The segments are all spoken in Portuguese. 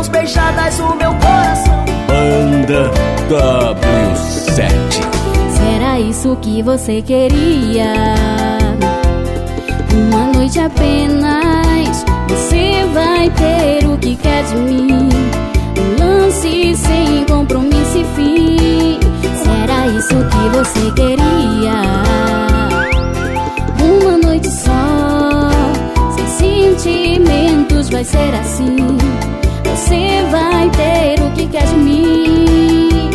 mãos beijadas o meu coração. Banda W7 Será isso que você queria? Uma noite apenas, você vai ter o que quer de mim. Um lance sem compromisso e fim. Será isso que você queria? Uma noite só, sem sentimentos, vai ser assim. Você vai ter o que quer de mim.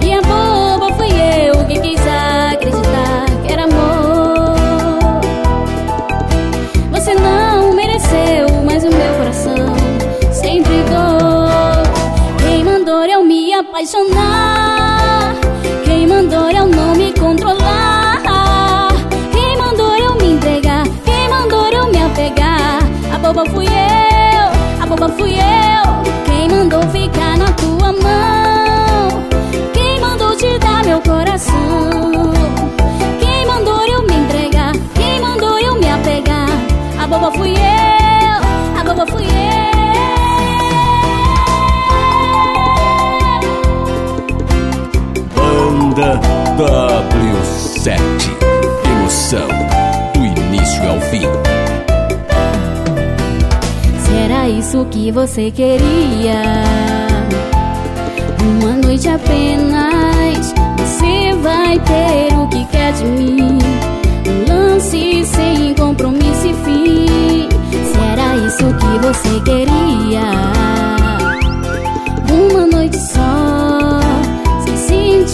E a boba fui eu que quis acreditar que era amor. Você não mereceu, mas o meu coração sempre dor. Quem mandou eu me apaixonar? Quem mandou eu não me controlar? Boba fui eu, A boba fui eu, a boba fui eu. Banda W7 Emoção do início ao fim Será isso que você queria? Uma noite apenas, você vai ter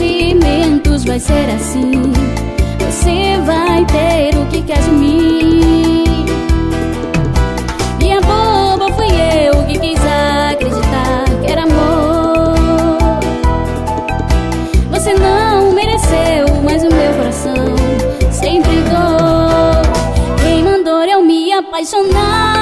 sentimentos, vai ser assim. Você vai ter o que quer de mim. E a boba fui eu que quis acreditar que era amor. Você não mereceu, mas o meu coração sempre dor. Quem mandou eu me apaixonar?